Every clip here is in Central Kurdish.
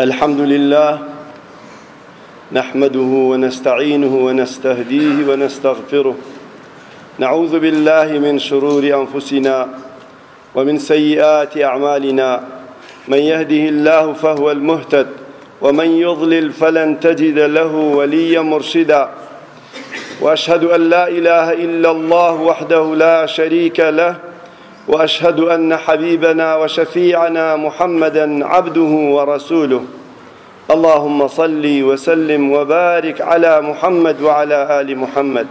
الحمد لله نحمده ونستعينه ونستهديه ونستغفره نعوذ بالله من شرور أنفسنا ومن سيئات أعمالنا من يهده الله فهو المهتد ومن يضلل فلن تجد له وليا مرشدا وأشهد أن لا إله إلا الله وحده لا شريك له وأشهد أن حبيبنا وشفيعنا محمدا عبده ورسوله اللهم صل وسلم وبارك على محمد وعلى آل محمد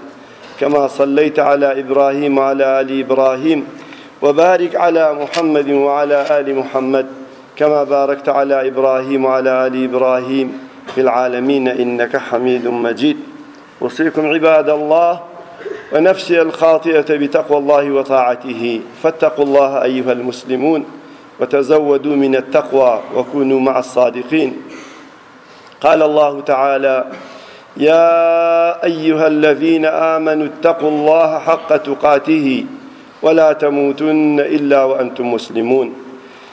كما صليت على إبراهيم وعلى آل إبراهيم وبارك على محمد وعلى آل محمد كما باركت على إبراهيم وعلى آل إبراهيم في العالمين إنك حميد مجيد أوصيكم عباد الله ونفسي الخاطئة بتقوى الله وطاعته فاتقوا الله أيها المسلمون وتزودوا من التقوى وكونوا مع الصادقين قال الله تعالى يا أيها الذين آمنوا اتقوا الله حق تقاته ولا تموتن إلا وأنتم مسلمون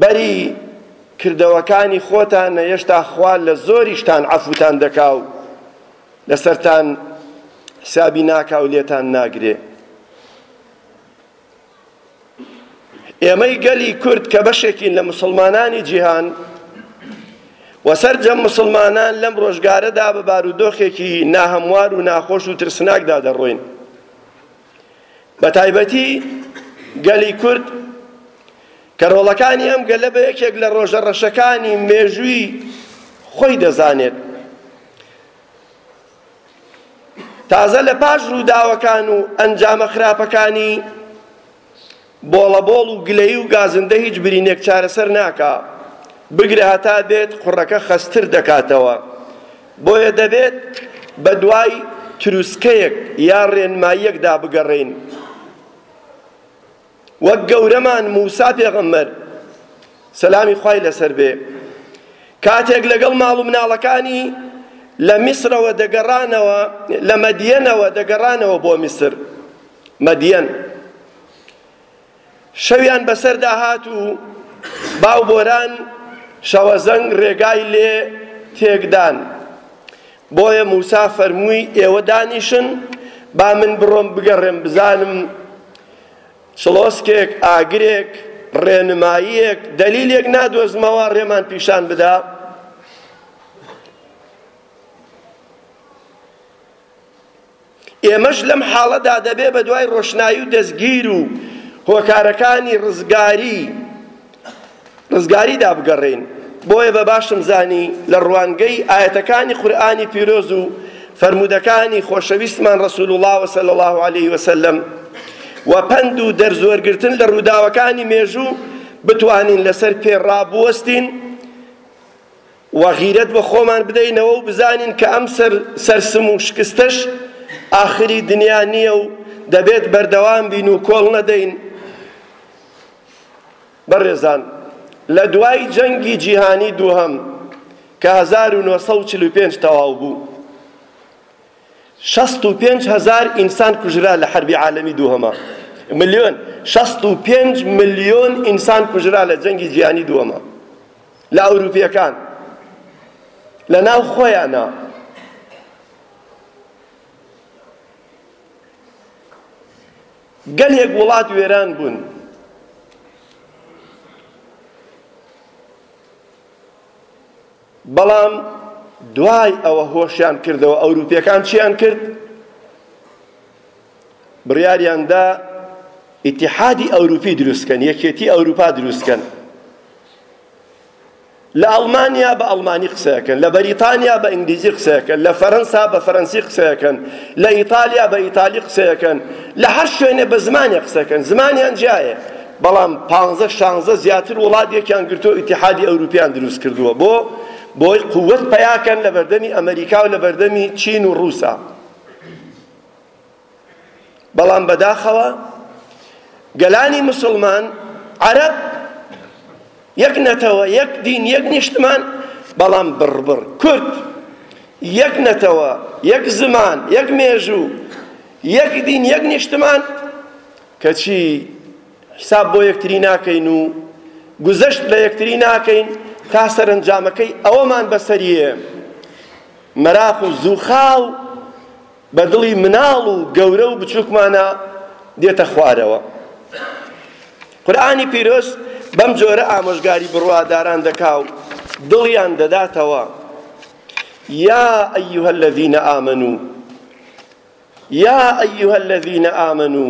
بەری کردەوەکانی خۆتانە یەشتا خوا لە زۆریشتان عەفوتان دەکا و لەسەرتان حسابی ناکا و لێتان ناگرێ ئێمەی گەلی کورد کە بەشێکین لە مسلمانانی جیهان و سەرجەم مسلمانان لەم ڕۆژگارەدا بە بارودۆخێکی ناهەموار و ناخۆش و ترسناکدا دەڕۆین بە تایبەتی گەلی کورد کە ڕۆڵەکانی ئەم گەلە بە یەکێک لە ڕۆژە ڕەشەکانی مێژووی خۆی دەزانێت تازە لە پاش ڕووداوەکان و ئەنجامە خراپەکانی بۆڵەبۆڵ و گلەیی و گازندە هیچ برینێک چارەسەر ناکا، بگرە هەتا بێت قوڕەکە خەستتر دەکاتەوە. بۆیە دەبێت بە دوای تروسکەیەک یا ڕێنماییەکدا بگەڕێین. وەک گەورەمان موسا پێغەمبەر سەلامی خوای لەسەر بێ کاتێک لەگەڵ ماڵ و مناڵەکانی لە میسرەوە دەگەڕانەوە لە مەدیەنەوە دەگەڕانەوە بۆ میسر مەدیەن شەویان بەسەردا هات و باو بۆران شەوەزەنگ ڕێگای لێ تێکدان بۆیە موسا فەرمووی ئێوە دانیشن با من بڕۆم بگەڕێم بزانم چڵۆسکێک ئاگرێک ڕێنماییەک دەلیلێک نادۆزمەوە ڕێمان پیشان بدا ئێمەش لەم حاڵەدا دەبێ بە دوای ڕۆشنایی و دەستگیر و هۆکارەکانی ڕزگاری ڕزگاریدا بگەڕێین بۆیە بە باشم زانی لە ڕوانگەی ئاەتەکانی قورآانی پیرۆز و فەرمودەکانی خۆشەویستمان ڕسول الله وسل الله عليه وسلم و پەند و دەرزۆرگرتن لە ڕووداوەکانی مێژوو بتوانین لەسەر پێڕابوەستین و غیرەت بە خۆمان بدەینەوە و بزانین کە ئەم سەرسم و شکستەش ئاخری دنیا نییە و دەبێت بەردەوام بین و کۆڵ نەدەین بەڕێزان لە دوای جەنگی جیهانی دووهەم کە 1945 تەواو بوو 65 هزار ئینسان کوژرا لە حربی عالمی دووهەمە ملیۆن 65 ملیۆن ئینسان کوژرا لە جەنگی جیهانی دووەمە لە ئەوروپیەکان لە ناو خۆیانا گەلێک وڵات وێران بوون بەڵام دوای ئەوە هۆشیان کردەوە ئەوروپیەکان چیان کرد بڕیاریان دا ئیتیحادی ئەوروپی دروست کەن یەکێتی ئەوروپا دروست کەن لە ئەڵمانیا بە ئەڵمانی قسەکەن لە بەریتانیا بە ئینگلیزی قسەکەن لە فەرەنسا بە فەرەنسی قسەکەن لە ئیتالیا بە ئیتالی قسەکەن لە هەر شوێنێ بە زمانی قسەکەن زمانیان جیایە بەڵام پانزە شانزە زیاتر وڵات یەکیان گرتو ئیتیحادی ئەوروپیان دروست کردووە بۆ بۆی قوت پیاکەن لە بەردەمی ئەمریکا و لە بەردەمی چین و ڕووسا بەڵام بەداخەوە گەلانی مسلمان عەرەب یەک نەتەوە یەک دین یەک نیشتمان بەڵام بڕبڕ کورد یەک نەتەوە یەک زمان یەک مێژوو یەک دین یەک نیشتمان کەچی حساب بۆ یەکتری ناکەین و گوزەشت لە یەکتری ناکەین تا سەرنجامەکەی ئەوەمان بەسەریە مەراق و زوخاو بە دڵی مناڵ و گەورە و بچووکمانە دێتە خوارەوە قورئانی پیرۆز بەم جۆرە ئامۆژگاری بڕواداران دەکا و دڵیان دەداتەوە یا ئەیها الذین ئامنو یا ئەیها الذین ئامنو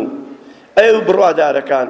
ئەو بڕوادارەکان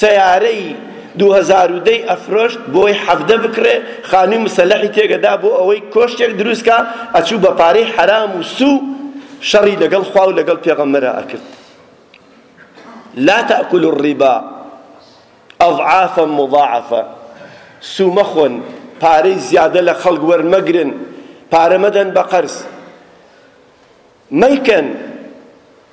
سەیارەی دوو هەزار و دە ی ئەفرۆشت بۆی حەڤدە بکڕێ خانوی مسەلەحی تێگەدا بۆ ئەوەی کۆشکێک دروست کا ئەچوو بە پارەی حەرام و سوو شەڕی لەگەڵ خوا و لەگەڵ پێغەمبەرا ئەکرد لا تأکلوا الربا اضعافا مضاعفا سوو مەخۆن پارەی زیادە لە خەڵک وەرمەگرن پارە مەدەن بە قەرز مەیکەن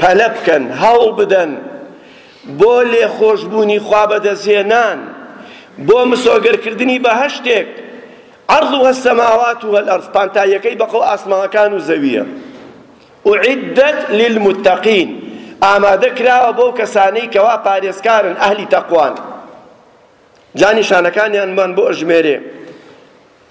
پەلە بکەن، هەوڵ بدەن بۆ لێخۆشبوونی خوا بەدەستهێنان، بۆ مسۆگەرکردنی بەهەشتێک عرضها السماوات والارض پانتاییەکەی بەقەو ئاسمانەکان و زەوییە اعدت للمتقین ئامادە کراوە بۆ کەسانەی کەوا پارێزکارن ئەهلی تەقوان جا نیشانەکانیانمان بۆ ئەژمێرێ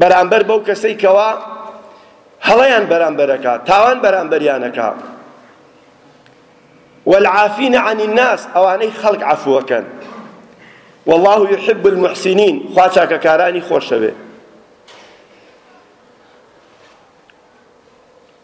بەرامبەر بەو کەسەی کەوا هەڵەیان بەرامبەرەکە تاوان بەرامبەریانەکە والعافین عن الناس ئەوانەی خەڵک عفوەکەن والله يحب المحسنين خوا چاکەکارانی خۆشەوێ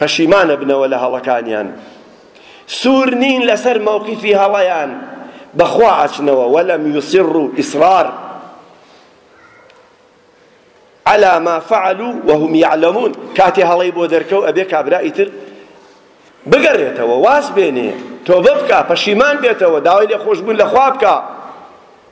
پەشیمان ئەبنەوە لە هەڵەکانیان سور نین لەسەر مەوقیفی هەڵەیان بەخوا ئەچنەوە وەلەم یصروا اصرار على ما فعلوا وهم يعلمون کاتێ هەڵەی بۆ دەرکەو ئەبێ کابرا ئیتر بگەڕێتەوە واز بێنێ تۆبە بکا پەشیمان بێتەوە داوای لێخۆشبوون لە خوا بکا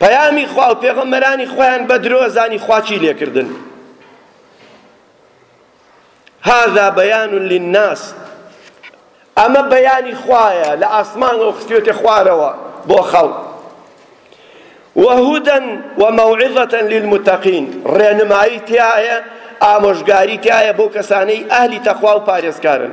پەیامی خوا و پێغەمبەرانی خۆیان بە درۆ زانی خواچی لێکردن هذا بيان للناس ئەمە بەیانی خوایە لە ئاسمانەوە خستوێتە خوارەوە بۆ خەڵک وهدى وموعظة للمتقين ڕێنمایی تایە ئامۆژگاری تایە بۆ کەسانەی ئەهلی تەخوا و پارێزکارن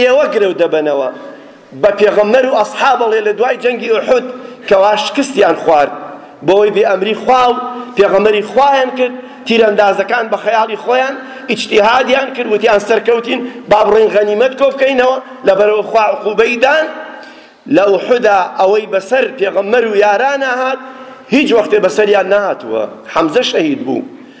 ئێوە گرەو دەبەنەوە بە پێغەمبەر و ئەسحابەڵێ لە دوای جەنگی ئوحود کەوا شکستیان خوارد بەوەی بێ ئەمری خوا و پێغەمبەری خوایان کرد تیرەندازەکان بە خەیاڵی خۆیان ئیجتیهادیان کرد وتیان سەرکەوتین با بڕۆین غەنیمەت کۆ بکەینەوە لەبەرەوە خوا عقوبەی دان لە ئوحدا ئەوەی بەسەر پێغەمبەر و یارانە هات هیچ وەختێ بەسەریان نەهاتووە حەمزە شەهید بوو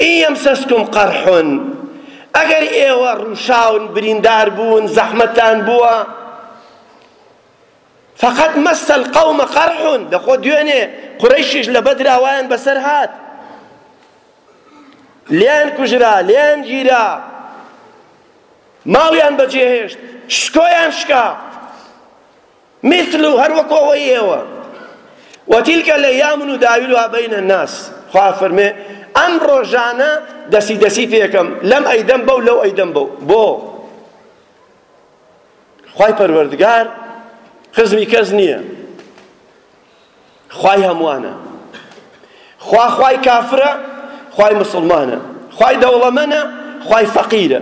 ان یمسسکم قرح ئەگەر ئێوە ڕووشاون بریندار بوون زەحمەتان بووە فقط مس القوم قرح دەخۆ دوێنێ قڕیشیش لە بەدرا وایان بەسەر هات لێن کوژرا لێن گیرا ماڵیان بەجێهێشت شکۆیان شکا مثل هەر وەکو ئەوەی ئێوە وتیلکە لە یام و داویل و بینە ناس خوا فەرمێ ئەم ڕۆژانە دەسی دەسی پێکەم لەم ئەیدەم بەو لەو ئەیدەم بەو بۆ خوای پەروەردگار خزمی کەس نییە خوای هەمووانە خوا خوای کافرە خوای مسلمانە خوای دەوڵەمەنە خوای فەقیرە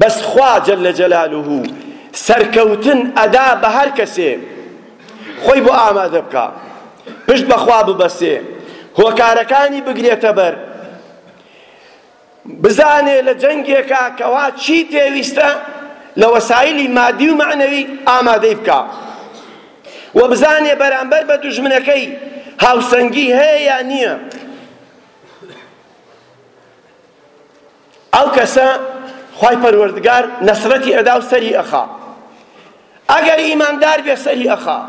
بەس خوا جل جلالە سەرکەوتن ئەدا بە هەر کەسێ خۆی بۆ ئامادە بکا پشت بەخوا ببەسێ هۆکارەکانی بگرێتە بەر بزانێ لە جەنگێکا کەوا چی پێویستە لە وەسایلی مادی و معنەوی ئامادەی بکا و بزانێ بەرامبەر بە دوژمنەکەی هاوسەنگی هەیە یا نییە ئەو کەسە خوای پەروەردگار نەسرەتی ئەدا و سەری ئەخا ئەگەر ئیماندار بێ سەری ئەخا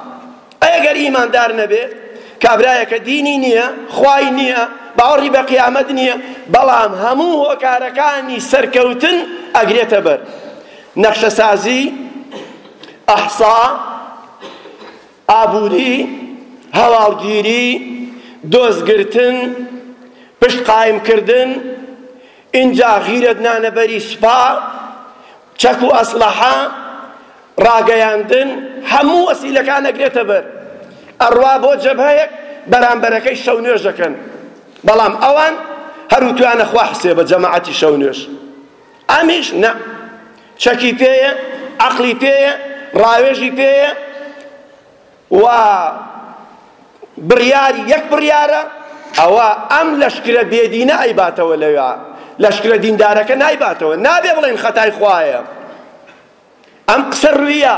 ئەگەر ئیماندار نەبێ کابرایەکە دینی نییە خوای نییە باوەڕی بە قیامەت نییە بەڵام هەموو هۆکارەکانی سەرکەوتن ئەگرێتە بەر نەخشەسازی ئەحسا ئابووری، هەواڵگیری، دۆست گرتن، پشت قایم کردن، ئینجا غیرەت نانەبەری سوپا، چەک و ئەسلەحە، ڕاگەیاندن، هەموو وەسیلەکان ئەگرێتە بەر، ئەڕوا بۆ جەبهەیەک بەرامبەرەکەی شەو نوێژ ئەکەن، بەڵام ئەوان هەر وتویانە خوا حسێبە جەماعەتی شەو نوێژ. ئەمیش نا چەکی پێیە عەقڵی پێیە ڕاوێژی پێیە و بڕیاری یەک بڕیارە ئەوە ئەم لەشکرە بێدینە ئەیباتەوە لەوێ لەشکرە دیندارەکە نایباتەوە نابێ بڵێن خەتای خوایە ئەم قسە ڕویە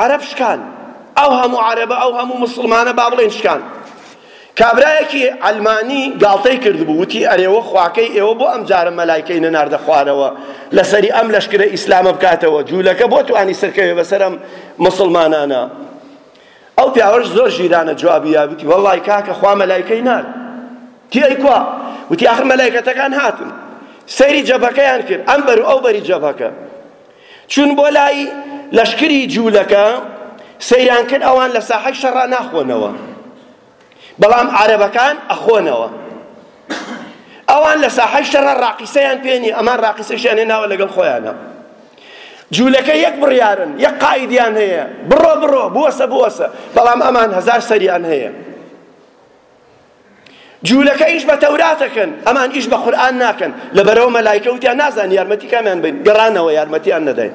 عەرەب شکان ئەو هەموو عەرەبە ئەو هەموو مسلمانە با بڵێن شکان کابرایەکی ئەلمانی گاڵتەی کردبوو وتی ئەرێوە خواکەی ئێوە بۆ ئەم جارە مەلایکەی نەناردە خوارەوە لەسەری ئەم لەشکرە ئیسلامە بکاتەوە جوولەکە بۆ توانی سەرکەوێ بەسەرم مسلمانانە ئەو پیاوەش زۆر ژیرانە جوابی یا وتی وەڵڵای کاکە خوا مەلایکەی نارد تی ئەی کوا وتی ئاخر مەلایکەتەکان هاتن سەیری جەبەکەیان کرد ئەم بەر و ئەو بەری جەبەکە چون بۆ لای لەشکری جوولەکە سەیران کرد ئەوان لە ساحەی شەڕا ناخۆنەوە بەڵام عارەبەکان ئەخۆنەوە ئەوان لە ساحەی شەڕە ڕاقیسەیان پێنی ئەمان ڕاقیسەشیان هێناوە لەگەڵ خۆیانە جوولەکە یەک بڕیارن یەک قائیدیان هەیە بڕۆ بڕۆ بوەسە بوەسە بەڵام ئەمان هەزار سەریان هەیە جوولەکە ئیش بە تەوراتەکەن ئەمان ئیش بە قورآن ناکەن لەبەرەوە مەلایکە وتیان نازان یارمەتی کامیان بین گەڕانەوە یارمەتیان نەدەین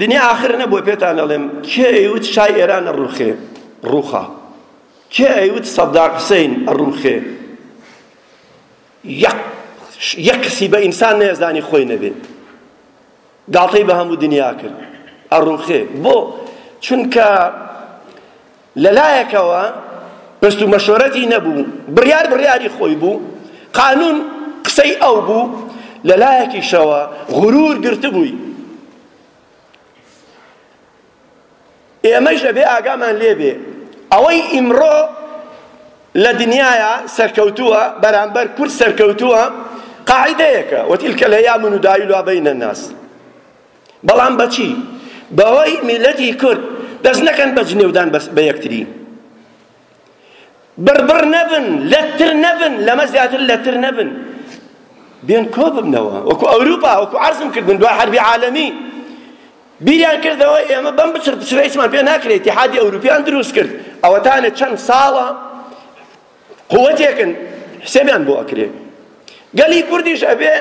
دنیا ئاخر نەبووە پێتان ئەڵێم کێ ئەیوت شای ئێران ئەڕوخێ ڕوخا کێ ئەیوت سەدام حسین ئەڕوخێ یەک یەک کەسی بە ئینسان نەیەزانی خۆی نەبێت گاڵتەی بە هەموو دنیا کرد ئەڕوخێ بۆ چونکە لەلایەکەوە پرس و مەشوەرەتی نەبوو بڕیار بڕیاری خۆی بوو قانون قسەی ئەو بوو لەلایەکیشەوە غرور گرتبووی ئێمەش ئەبێ ئاگامان لێبێ ئەوەی ئیمڕۆ لە دنیاە سەرکەوتووە بەرامبەر کورد سەرکەوتووە قاعدەیەکە وتیلکە لە یامن و دایلوا بینە ناس بەڵام بەچی؟ بەوەی میللەتی کورد دەست نەکەن بە جنێودان بە یەکتری. بڕبڕ نەبن، لەتتر نەبن، لەمە زیاتر لەتتر نەبن. بێن کۆ ببنەوە وەکو ئەوروپا وەکو عەرزم کردن دوای حەربی عالەمی بیریان کردەوە ئێمە بەم بچڕ بچرە هیچمان پێ ناکرێت اتحادی ئەوروپیان دروست کرد ئەوەتانە چەند ساڵە قوتێکن حسێبیان بۆ ئەکرێ گەلی کوردیش ئەبێ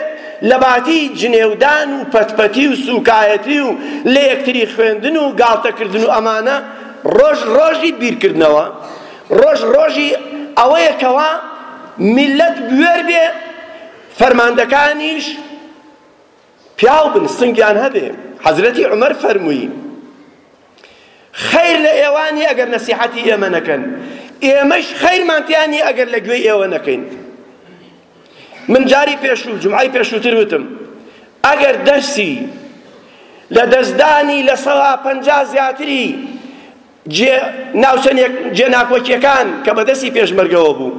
لە باتی جنێودان و پەتپەتی و سوکایەتی و لە یەکتری خوێندن و گاڵتەکردن و ئەمانە ڕۆژ ڕۆژی بیرکردنەوە ڕۆژ ڕۆژی ئەوەیە کەوا میلەت بوێر بێ فەرماندەکانیش پیاو بن سنگیان هەبێ حەزرەتی عومەر فەرمووی خەیر لە ئێوە نیە ئەگەر نەسیحەتی ئێمە نەکەن ئێمەش خەیرمان تیا نیە ئەگەر لە گوێی ئێوە نەکەین من جاری پێشوو جمعی پێشووتر وتم ئەگەر دەرسی لە دەستدانی لە سەدا پەنجا زیاتری جێ ناوچە جێ ناکۆکیەکان کە بەدەستی پێشمەرگەوە بوو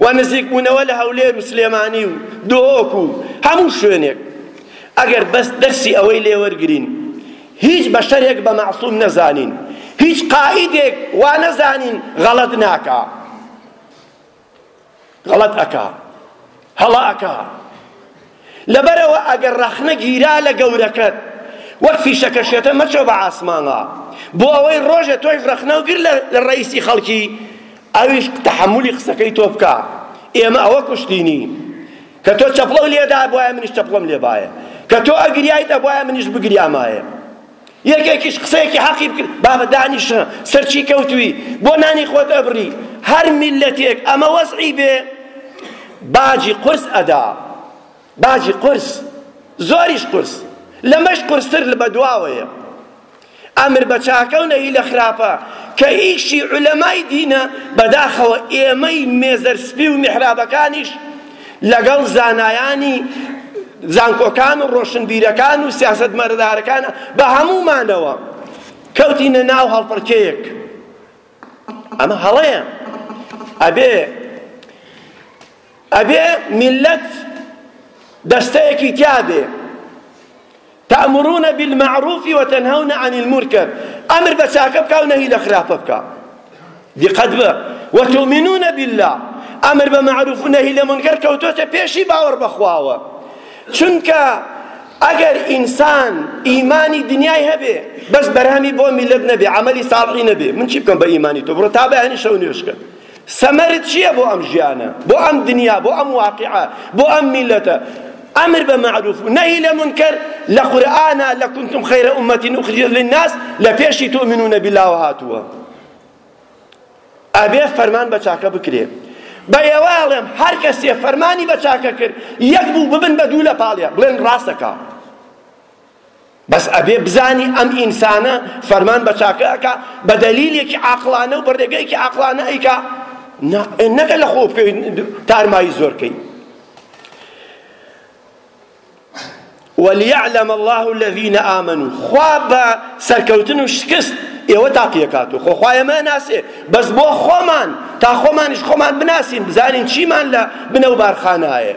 و نزیکبوونەوە لە هەولێر و سلێمانی و دهۆک و هەموو شوێنێک ئەگەر بەس دەرسی ئەوەی لێ وەرگرین هیچ بەشەرێک بە مەعسوم نەزانین هیچ قائیدێک وا نەزانین غەڵەت ناکا غەڵەت ئەکا هەڵە ئەکا لەبەرئەوە ئەگەر ڕەخنە گیرا لە گەورەکەت وەک فیشەکە شێتە مەچۆ بە عاسمانا بۆ ئەوەی ڕۆژێ تۆش ڕەخنەو گر لە ڕەیسی خەڵکی ئەویش تەحەمولی قسەکەی تۆ بکا ئێمە ئەوە کوشتینی کە تۆ چەپڵەو لێدا بۆیە منیش چەپڵەم لێبایە کە تۆ ئەگریایت ئەبوایە منیش بگریامایە یەکێکیش قسەیەکی حەقی بکرد بابە دانیشە سەر چی کەوتوی بۆ نانی خۆت ئەبڕی هەر میلەتێک ئەمە وەزعی بێ باجی قرس ئەدا باجی قرس زۆریش قرس لەمەش قرستر بە دواوەیە ئەمر بە چاکە و نەهی لە خراپە کە ئیشی علەمای دینە بەداخەوە ئێمەی مێزەر سپی و میحرابەکانیش لەگەڵ زانایانی زانکۆکان و ڕۆشنبیرەکان و سیاسەتمەدارەکان بە هەموومانەوە کەوتینە ناو هەڵپڕکێیەک ئەمە هەڵەیە ئەبێ ئەبێ میلەت دەستەیەکی تیابێ تامرون بالمعروف وتنهون عن المرکر ئەمر بە چاکە بکە و نەهی لە خراپە بکە دقت بە وتؤمنون بالله ئەمر بە معروف و نەهی لە منکر کەوتۆتە پێشی باوەڕ بەخواوە چونکە ئەگەر ئینسان ئیمانی دنیای هەبێ بەس بەرهەمی بۆ میلەت نەبێ عملی ساڵحی نەبێ من چی بکەم بە ئیمانی تۆ بڕۆ تا بەیانی شەو نوێژکە سەمەرت چیە بۆ ئەم ژیانە بۆ ئەم دنیا بۆ ئەم واقعە بۆ ئەم میلەتە ئەمر بە معروف و نەهی لە منکر لە قورئانا لە کنتم خیرە ئومەتین اخرجت للناس لە پێشی تؤمنون بالله هاتووە ئەبێ فەرمان بە چاکە بکرێ بە ئێوە ئەڵێم هەر کەسێ فەرمانی بە چاکە کرد یەک بوو ببن بە دوو لە پاڵێ بڵێن ڕاستەکە بەس ئەبێ بزانی ئەم ئینسانە فەرمان بە چاکە ئەکا بە دەلیلێکی عاقڵانە و بە رێگەیەکی عاقڵانە ئەیکا نەکە لە خۆ بکەوی تارمایی زۆر کەی وليعلم الله الذين آمنوا خوا بە سەرکەوتن و شکست ئێوە تاقیەکات و خۆخوا ئێمە ناسێ بەس بۆ خۆمان تا خۆمانیش خۆمان بناسین بزانین چیمان لە بنەو بارخانایە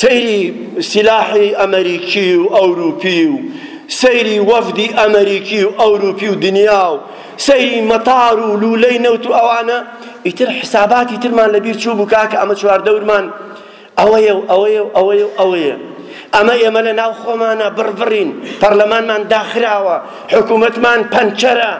سەیری سیلاحی ئەمەریکی و ئەوروپی و سەیری وەفدی ئەمەریکی و ئەوروپی و دنیا و سەیری مەتار و لولەی نەوت و ئەوانە ئیتر حساباتی ترمان لەبیر چوو بوو کاکە ئەمە چواردەورمان ئەوەیە و ئەوەیە و ئەوەیە و ئەوەیە ئەمە ئێمە لە ناو خۆمانە بڕبڕین پەرلەمانمان داخراوە حکوومەتمان پەنچەرە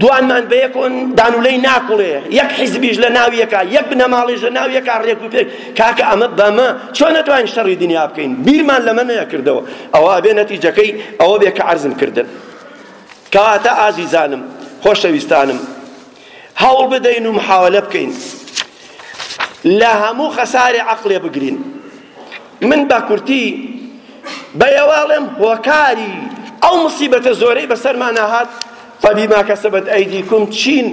دوانمان بە یەک دانولەی ناکوڵێ یەک حیزبیش لە ناو یەکا یەک بنەماڵیش لە ناو یەکا ڕێک و پێک کاکە ئەمە بەمە چۆن نەتوانین شەڕی دنیا بکەین بیرمان لەمە نەکردەوە ئەوە ئەبێ نەتیجەکەی ئەوە بێ کە عەرزم کردن کەواتە ئازیزانم خۆشەویستانم هەوڵ بدەین و محاولە بکەین لە هەموو خەسارێ عەقلێ بگرین من بە کورتی بە یەواڵێم هۆکاری ئەو مصیبەتە زۆرەی بەسەرمانە هات فبما کەسبت ئەیدیکم چین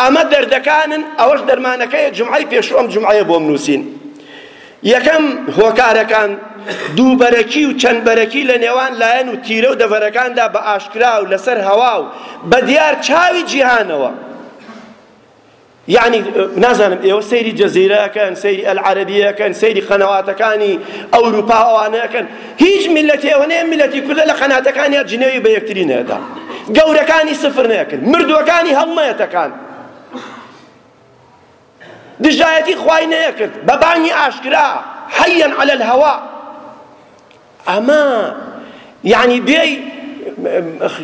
ئەمە دەردەکانن ئەوەش دەرمانەکەی جمعەی پێشوو ئەم جمعەیە بۆم نووسین یەکەم هۆکارەکان دوو بەرەکی و چەند بەرەکی لە نێوان لایەن و تیرە و دەڤەرەکاندا بە ئاشکرا و لەسەر هەوا و بە دیار چاوی جیهانەوە یەعنی نازانم ئێوە سەیری جەزیرە ئەکەن سەیری ئەلعەرەبیە ئەکەن سەیری قەنەواتەکانی ئەوروپا و ئەوانە ئەکەن هیچ میلەتی ئێوە نەیە میلەتی کوردە لە قەناتەکانیا جنێوی بە یەکتری نەدا گەورەکانی سفر نەکرد مردووەکانی هەڵمەتەکان دژایەتی خوای نەکرد بە بانگی ئاشکرا حەیەن عەلە الهەوا ئەمە یانی بێی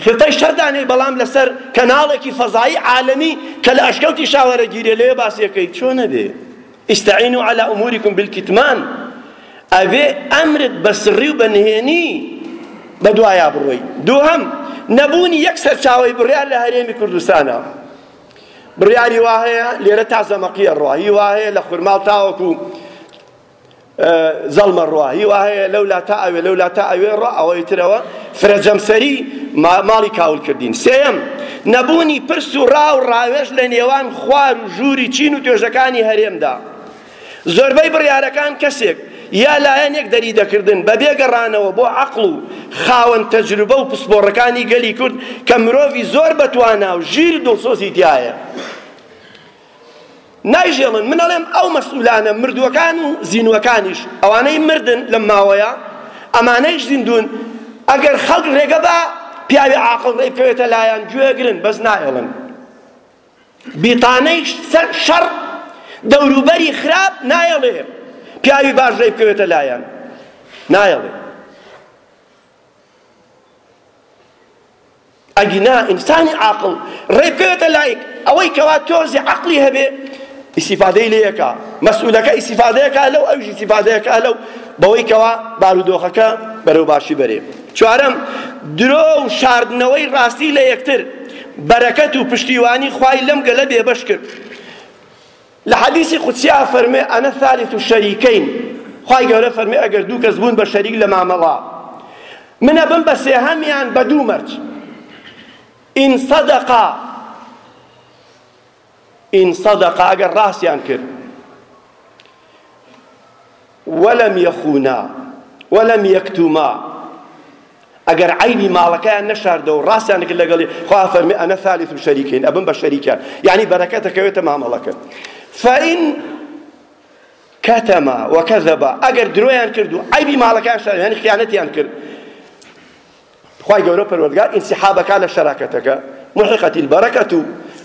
خرتەی شەر دانێی بەڵام لەسەر کەناڵێکی فەزایی عالەمی کە لە ئەشکەوتی شاوەرە گیرێ لێ باسیەکەی چۆ نەبێ ئیستعینو عەلا ئوموریکم بالکیتمان ئەوێ ئەمرت بە سڕی و بە نهێنی بە دوایا بڕۆی دووهەم نەبوونی یەک سەرچاوی بڕیار لە هەرێمی کوردستانە بڕیاری وا هەیە لێرە تا زەمەقیە ڕۆ هی وا هەیە لە خورماڵ تاوەکو زەڵمە ڕوا هی وا هەیە لەولا تا ئەوێ لەولا تا ئەوێ ڕا ئەوەی ترەوە فرە جەمسەری ماڵی کاول کردین سێم نەبوونی پرس و ڕا و ڕاوێژ لە نێوان خوار و ژووری چین و توێژەکانی هەرێمدا زۆربەی بڕیارەکان کەسێک یا لایەنێک دەری دەکردن بە بێگەڕانەوە بۆ عەقڵ و خاوەن تەجروبە و پسپۆڕەکانی گەلی کورد کە مرۆڤی زۆر بەتوانا و ژیر دڵسۆزی تایە نایژێڵن من ئەڵێم ئەو مەسئولانە مردووەکان و زینوەکانیش ئەوانەی مردن لەم ماوەیە ئەمانەیش زیندون ئەگەر خەڵک ڕێگە بە پیاوی عاقڵ ڕێ بکەوێتە لایەن گوێگرن بەس نایڵن بیتانەی شەڕ دەوروبەری خراپ نایڵێ پیاوی باش ڕێ بکەوێتە لایەن نایڵێ ئەگینا ئینسانی عاقڵ ڕێ بکەوێتە لایک ئەوەی کەوا تۆزی عەقڵی هەبێ ئیسیفادەی لێەکە مەسئولەکە ئیسیفادەیەکە لەو ئەوش ئیسیفادەیەکە لەو بەوەی کەوا بارودۆخەکە بەرەو باشی بەرێ چوارەم درۆ و شاردنەوەی ڕاستی لە یەکتر بەرەکەت و پشتیوانی خوای لەم گەلە بێبەش کرد لە حەدیسی قودسیا فەرمێ ئەنە ثالث شەریکەین خوای گەورە فەرمێ ئەگەر دوو کەس بوون بە شەریک لە مامەڵە من ئەبم بە سێهەمیان بە دوو مەرج ئین صدقا ئین صدقا ئەگەر ڕاستیان کرد ولم یخونا ولم یکتوما ئەگەر عیبی ماڵەکەیان نەشاردەوە و ڕاستیان نەکرد لەگەڵی خوا فەرمی ئەنە ثالث شەریکین ئەبم بە شەریکیان یعنی بەرەکەتە کەوێتە مامەڵەکە فەئین کەتەما وەکەزەبا ئەگەر درۆیان کرد و عیبی ماڵەکەیان شارد یعنی خیانەتیان کرد خوای گەورە پەروەردگار ئینسیحاب ئەکا لە شەراکەتەکە محقت البرکة و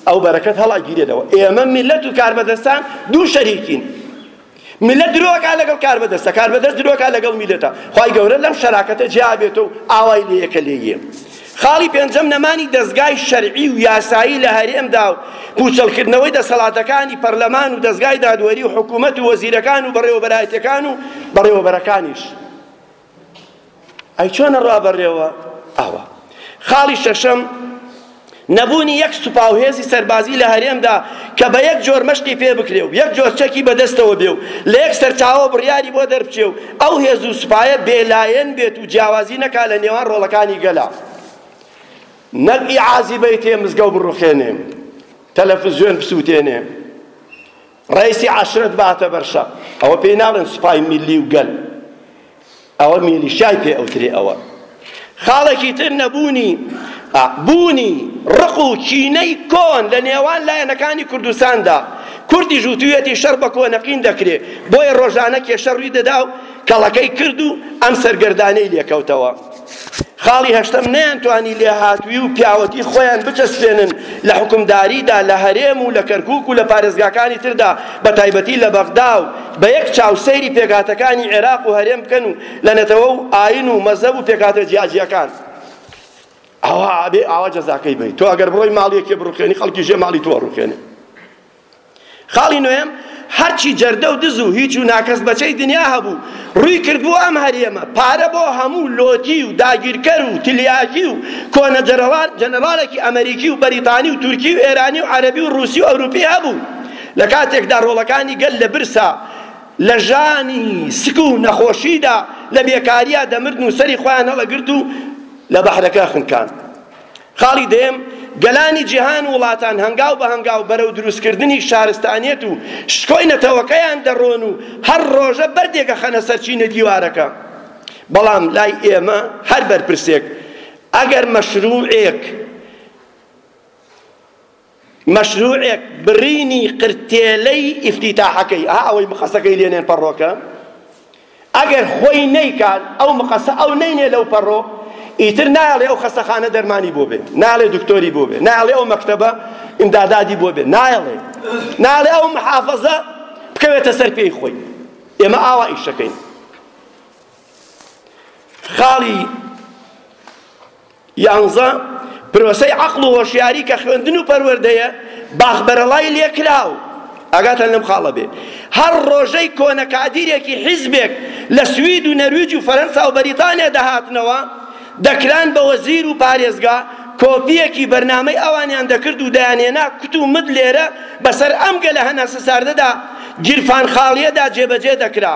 ئەو بەرەکەت هەڵاگیرێتەوە ئێمە میلەت و کاربەدەستان دوو شەریکین میلەت درۆکە لەگەڵ کاربەدەستە کاربەدەست درۆکە لەگەڵ میلەتە خوای گەورە لەم شەراکەتە جیابێتەوە و ئاوای لە یەکە لێیە خاڵی پێنجەم نەمانی دەستگای شەرعی و یاسایی لە هەرێمدا و پوچەڵکردنەوەی دەسەڵاتەکانی پەرلەمان و دەستگای دادوەری و حکوومەت و وەزیرەکان و بەڕێوەبەرایەتەکان و بەڕێوەبەرەکانیش ئەی چۆنە ڕابەڕێوە ئاوا خاڵی شەشەم نەبوونی یەک سوپا و هێزی سەربازی لە هەرێمدا کە بە یەک جۆر مەشقی پێ بکرێ و یەک جۆر چەکی بەدەستەوە بێ و لە یەک سەرچاوە بڕیاری بۆ دەربچێ و ئەو هێز و سوپایە بێلایەن بێت و جیاوازی نەکا لە نێوان ڕۆڵەکانی گەلا نەک ئیعازی بەیتێ مزگەوت بڕوخێنێ تەلەفزیۆن بسووتێنێ ڕەیسی عەشرەت باتە بەر شەق ئەوە پێی ناڵێن سوپای میللی و گەل ئەوە میلیشای پێ ئەوترێ ئەوە خاڵێکی تر نەبوونی بوونی ڕق و کینەی کۆن لە نێوان لایەنەکانی کوردستاندا کوردی ژووتویەتی شەڕ بە کۆنەقین دەکرێ بۆیە ڕۆژانە کێشە ڕووی دەدا و کەڵەکەی کرد و ئەم سەرگەردانەی لێکەوتەوە خاڵی هەشتەم نەیانتوانی لێهاتووی و پیاوەتی خۆیان بچەسپێنن لە حکومداریدا لە هەرێم و لە کەرکوک و لە پارێزگاکانی تردا بە تایبەتی لە بەغدا و بە یەک چاو سەیری پێکهاتەکانی عێراق و هەرێم بکەن و لە نەتەوە و ئاین و مەزەب و پێکهاتە جیاجیاکان ئەوە ئەبێ ئاوا جەزاکەی بی تۆ ئەگەر بڕۆی ماڵیەکێ بڕوخێنی خەڵکی ژێ ماڵی تۆ ڕوخێنێ خاڵی نۆیەم، هەرچی جەردە و دز و هیچ و ناکەس بەچەی دنیا هەبوو، ڕووی کرد بۆ ئەم هەرێمە، پارە بۆ هەموو لۆتی و داگیرکەر و تلیاکی و کۆنە جەنەرالێکی ئەمەریکی و بەریتانی و تورکی و ئێرانی و عەرەبی و ڕووسی و ئەوروپی هەبوو، لە کاتێکدا ڕۆڵەکانی گەل لە برسا، لە ژانی سک و نەخۆشیدا، لە بێکاریا دەمردن و سەری خۆیان هەڵەگرت و لە بەحرەکە خنکاند. خاڵی دەیەم، گەلانی جیهان و وڵاتان هەنگاو بە هەنگاو بەرەو دروستکردنی شارستانیەت و شکۆی نەتەوەکەیان دەڕۆن و هەر ڕۆژە بەردێک ئەخەنە سەر چین و دیوارەکە، بەڵام لای ئێمە هەر بەرپرسێک ئەگەر مەشروعێک مەشروعێک بڕینی قرتێلەی ئیفتیتاحەکەی ئەها ئەوەی مقەسەکەی لێنێن پەڕۆکە ئەگەر خۆی نەیکات ئەو مقەسە ئەو نەینێ لەو پەڕۆ ئیتر نایڵێ ئەو خەسەخانە دەرمانی بۆ بێ نایڵێ دکتۆری بۆ بێ نایڵێ ئەو مەکتەبە ئیمدادادی بۆ بێ نایڵێ نایڵێ ئەو محافظە بکەوێتە سەر پێی خۆی ئێمە ئاوا ئیشەکەین خاڵی یانزە پرۆسەی عەقڵ و هۆشیاری کە خوێندن و پەروەردەیە باخ بەرەڵای لێکراو ئاگاتان لەم خاڵە بێ هەر ڕۆژەی کۆنە کادیرێکی حیزبێک لە سوید و نەرویج و فەرەنسا و بەریتانیا دەهاتنەوە دەکران بە وەزیر و پارێزگا کۆپیەکی بەرنامەی ئەوانیان دەکرد و دایانێنا کوت و مد لێرە بەسەر ئەم گەلە هەناسە ساردەدا گیرفان خاڵیەدا جێبەجێ دەکرا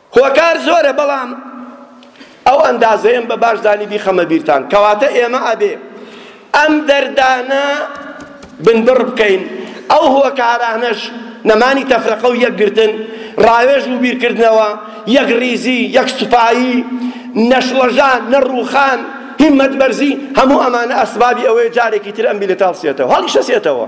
هۆکار زۆرە بەڵام ئەو ئەندازەیەم بە باش زانی بیخەمە بیرتان کەواتە ئێمە ئەبێ ئەم دەردانە بنبڕ بکەین ئەو هۆکارانەش نەمانی تەفرەقە و یەکگرتن ڕاوێژ و بیرکردنەوە یەک ڕیزی یەک سوپایی نەشڵەژان نەڕوخان هیمەت بەرزی هەموو ئەمانە ئەسبابی ئەوەیە جارێکی تر ئەم میلەتە هەڵسێتەوە هەڵیشەسێتەوە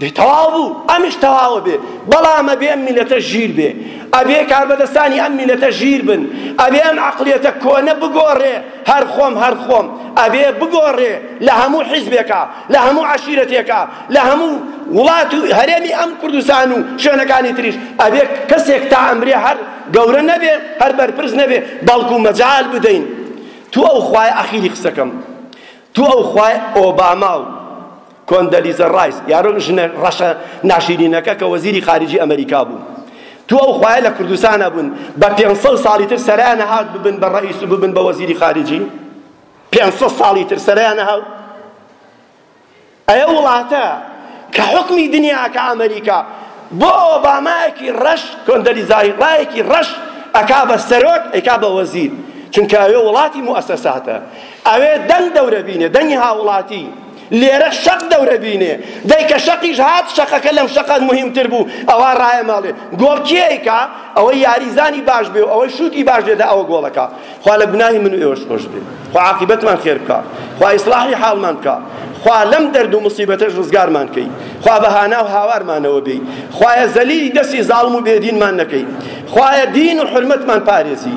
دەی تەواو بوو ئەمیش تەواوە بێ بەڵام ئەبێ ئەم میلەتە ژیر بێ ئەبێ کاربەدەستانی ئەم میلەتە ژیر بن ئەبێ ئەم عقلیەتە کۆنە بگۆڕێ هەر خۆم هەر خۆم ئەبێ بگۆڕێ لە هەموو حیزبێکا لە هەموو عشیرەتێکا لە هەموو وڵات و هەرێمی ئەم کوردستان و شوێنەکانی تریش ئەبێ کەسێک تا ئەمرێ هەر گەورە نەبێ هەر بەرپرس نەبێ بەڵکو مەجال بدەین تو ئەو خوای ئەخیری قسەکەم تو ئەو خوای ئۆباما و کۆندەلیزە ڕایس، یارۆ و ژنە ڕەشە ناشیرینەکە کە وەزیری خارجی ئەمەریکا بوو، تو ئەو خوایە لە کوردستان ئەبوون، بە پێنج سەد ساڵی تر سەرەیان نەهات ببن بە ڕەئیس و ببن بە وەزیری خارجی؟ پێنج سەد ساڵی تر سەرەیان نەهات؟ ئەیە وڵاتە کە حکمی دنیاکە ئەمریکا بۆ ئۆبامایەکی ڕەش کۆندەلیزای ڕایەکی ڕەش ئەکا بە سەرۆک ئەیکا بە وەزیر چونکە ئەوێ وڵاتی موەسەساتە ئەوێ دەنگ دەورە بینێ دەنگی هاوڵاتی لێرە شەق دەورە بینێ دەی کە شەقیش هات شەقەکە لەم شەقە مهمتر بوو ئەوا ڕایە ماڵێ گۆڵ کێیکا ئەوەی یاریزانی باش بێ و ئەوەی شوتی باش دێدا ئەوە گۆڵەکە خوا لە گوناهی من و ئێوەش خۆش بێ خوا عاقبەتمان خێر بکە خوا ئیسلاحی حاڵمان بکە خوا لەم دەرد و مصیبەتەش ڕزگارمان کەی خوا بە هانا و هاوارمانەوە بێ خوایە زەلیلی دەستی زاڵم و بێدینمان نەکەی خوایە دین و حرمەتمان پارێزی